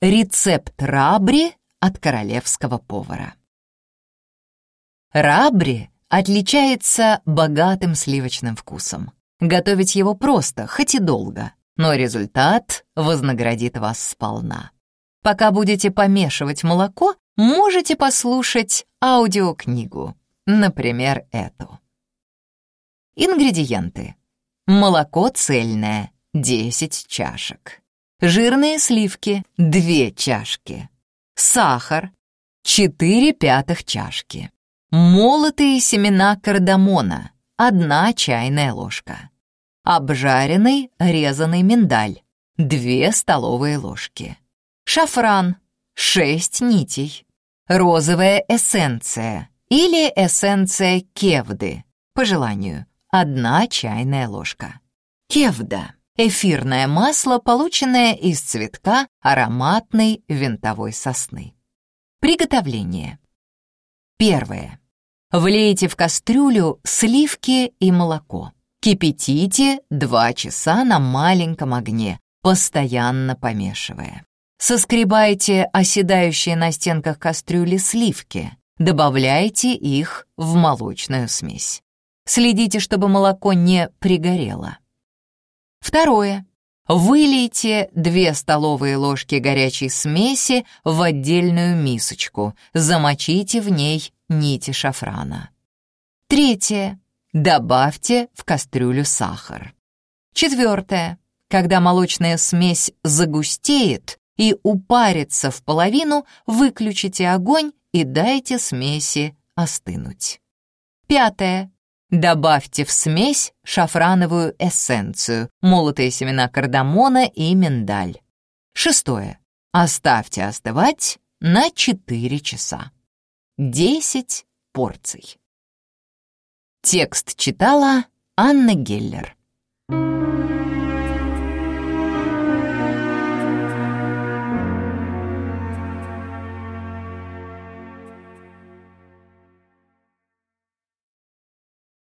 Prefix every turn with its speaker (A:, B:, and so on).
A: Рецепт рабри от королевского повара. Рабри отличается богатым сливочным вкусом. Готовить его просто, хоть и долго, но результат вознаградит вас сполна. Пока будете помешивать молоко, можете послушать аудиокнигу, например, эту. Ингредиенты. Молоко цельное — 10 чашек. Жирные сливки — 2 чашки. Сахар — 4 пятых чашки. Молотые семена кардамона — 1 чайная ложка. Обжаренный резанный миндаль — 2 столовые ложки. Шафран — 6 нитей. Розовая эссенция или эссенция кевды, по желанию, одна чайная ложка. Кевда — эфирное масло, полученное из цветка ароматной винтовой сосны. Приготовление. Первое. Влейте в кастрюлю сливки и молоко. Кипятите 2 часа на маленьком огне, постоянно помешивая. Соскребайте оседающие на стенках кастрюли сливки, добавляйте их в молочную смесь. Следите, чтобы молоко не пригорело. Второе. Вылейте 2 столовые ложки горячей смеси в отдельную мисочку, замочите в ней нити шафрана. Третье. Добавьте в кастрюлю сахар. Четвертое. Когда молочная смесь загустеет и упарится в половину, выключите огонь и дайте смеси остынуть. Пятое. Добавьте в смесь шафрановую эссенцию, молотые семена кардамона и миндаль. Шестое. Оставьте остывать на 4 часа. 10 порций. Текст читала Анна Геллер.